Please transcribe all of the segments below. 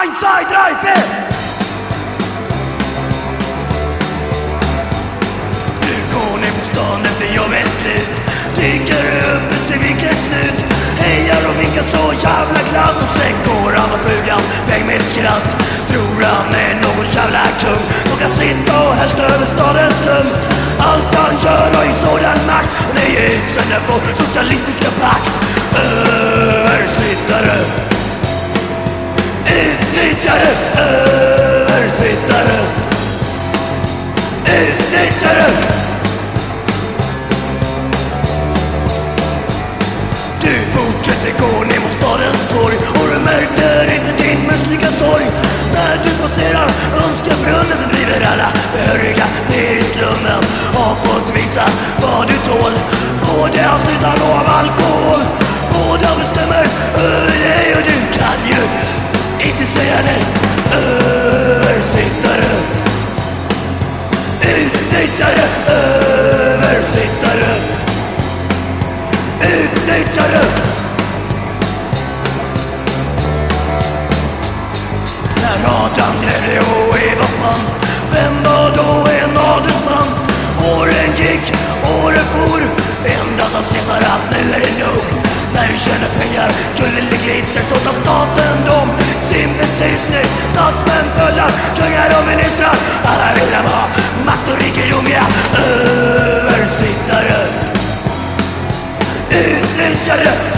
Ein, zwei, drei, vier! Du går ner på stan efter jobbets slut. Dyker upp med sig vilket slut. Hejar och vinkar så jävla glatt. Och sen går han och frugan väg med ett skratt. Tror han är någon jävla kung. Som kan sitta och härska över stadens slum Allt han gör har ju sådan makt. Och det är utsänd på socialistiska plats Utnyttjare, översittare. Utnyttjare. Du fortsätter gå ner mot stadens torg och du märker inte din mänskliga sorg. När du passerar önskebrunnen så driver alla behöriga ner i slummen. Har fått visa vad du tål. Både av snutan och av alkohol. Nog. När du tjänar pengar, guld eller glitter Så tar staten dom. sin besittning Statsmän, bullar, kungar och ministrar. Alla vill ha makt och rikedom, ja. Översittare. Utnyttjare,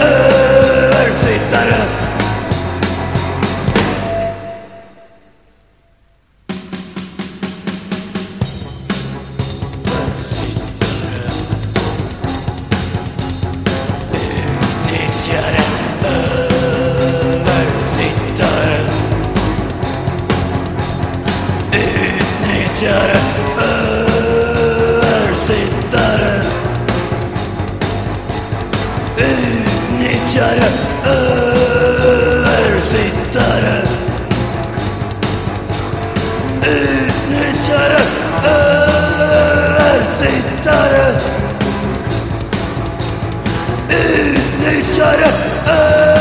Utnyttjare, översittare Utnyttjare, översittare Utnyttjare, översittare Utnyttjare, översittare